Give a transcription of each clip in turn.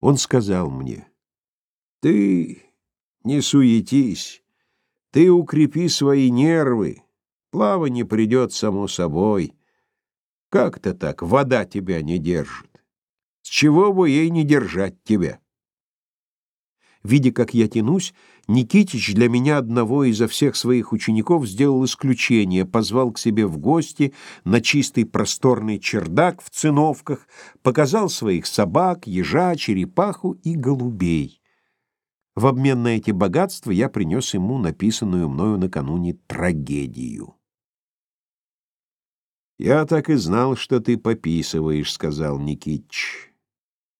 Он сказал мне, «Ты не суетись, ты укрепи свои нервы, плавание придет само собой. Как-то так, вода тебя не держит. С чего бы ей не держать тебя?» Видя, как я тянусь, Никитич для меня одного изо всех своих учеников сделал исключение, позвал к себе в гости на чистый просторный чердак в циновках, показал своих собак, ежа, черепаху и голубей. В обмен на эти богатства я принес ему написанную мною накануне трагедию. «Я так и знал, что ты пописываешь», — сказал Никитич.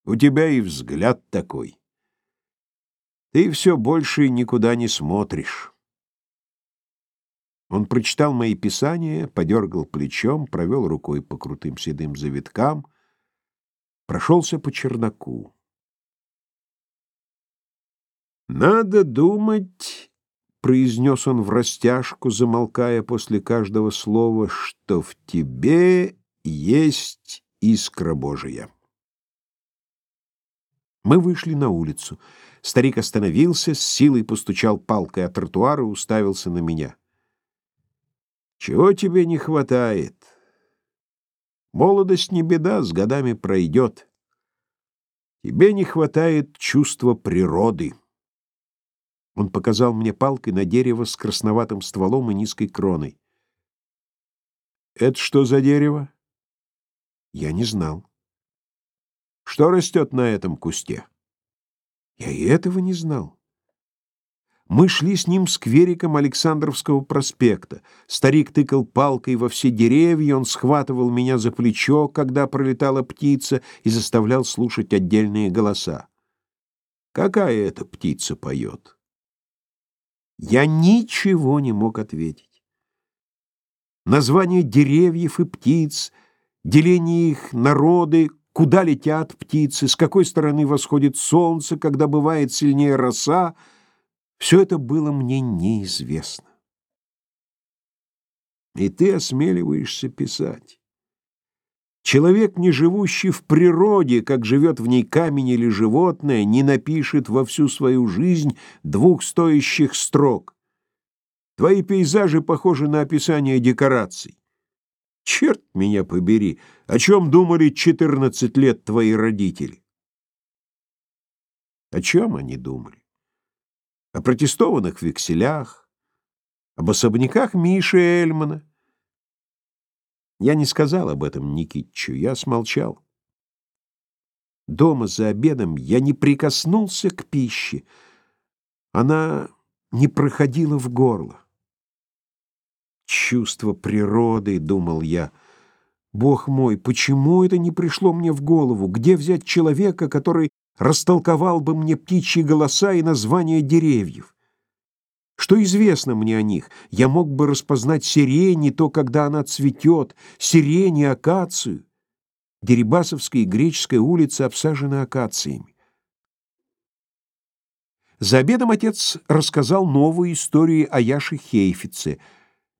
«У тебя и взгляд такой». Ты все больше никуда не смотришь. Он прочитал мои писания, подергал плечом, провел рукой по крутым седым завиткам, прошелся по чердаку. «Надо думать», — произнес он в растяжку, замолкая после каждого слова, «что в тебе есть искра Божия». Мы вышли на улицу. Старик остановился, с силой постучал палкой о тротуар и уставился на меня. «Чего тебе не хватает? Молодость не беда, с годами пройдет. Тебе не хватает чувства природы». Он показал мне палкой на дерево с красноватым стволом и низкой кроной. «Это что за дерево?» Я не знал. «Что растет на этом кусте?» Я и этого не знал. Мы шли с ним сквериком Александровского проспекта. Старик тыкал палкой во все деревья, он схватывал меня за плечо, когда пролетала птица, и заставлял слушать отдельные голоса. Какая эта птица поет? Я ничего не мог ответить. Названия деревьев и птиц, деление их народы, куда летят птицы, с какой стороны восходит солнце, когда бывает сильнее роса, все это было мне неизвестно. И ты осмеливаешься писать. Человек, не живущий в природе, как живет в ней камень или животное, не напишет во всю свою жизнь двух стоящих строк. Твои пейзажи похожи на описание декораций. Черт меня побери, о чем думали четырнадцать лет твои родители? О чем они думали? О протестованных векселях, об особняках Миши Эльмана. Я не сказал об этом Никитчу, я смолчал. Дома за обедом я не прикоснулся к пище. Она не проходила в горло. Чувство природы, думал я. Бог мой, почему это не пришло мне в голову? Где взять человека, который растолковал бы мне птичьи голоса и названия деревьев? Что известно мне о них? Я мог бы распознать сирень и то, когда она цветет, сирень и акацию. Дерибасовская и Греческая улицы обсажены акациями. За обедом отец рассказал новую историю о Яше Хейфице —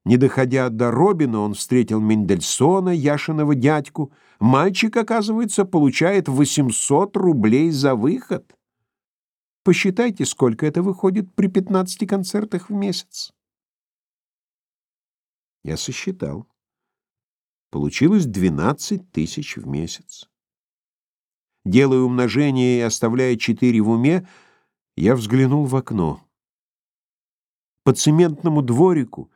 не доходя до Робина, он встретил Мендельсона, Яшиного дядьку. Мальчик, оказывается, получает 800 рублей за выход. Посчитайте, сколько это выходит при 15 концертах в месяц. Я сосчитал. Получилось 12 тысяч в месяц. Делая умножение и оставляя 4 в уме, я взглянул в окно. По цементному дворику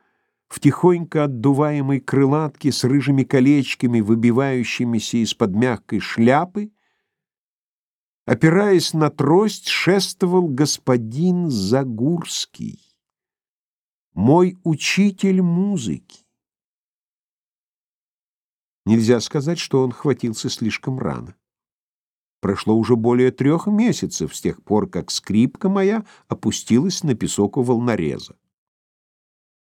в тихонько отдуваемой крылатке с рыжими колечками, выбивающимися из-под мягкой шляпы, опираясь на трость, шествовал господин Загурский, мой учитель музыки. Нельзя сказать, что он хватился слишком рано. Прошло уже более трех месяцев с тех пор, как скрипка моя опустилась на песок у волнореза.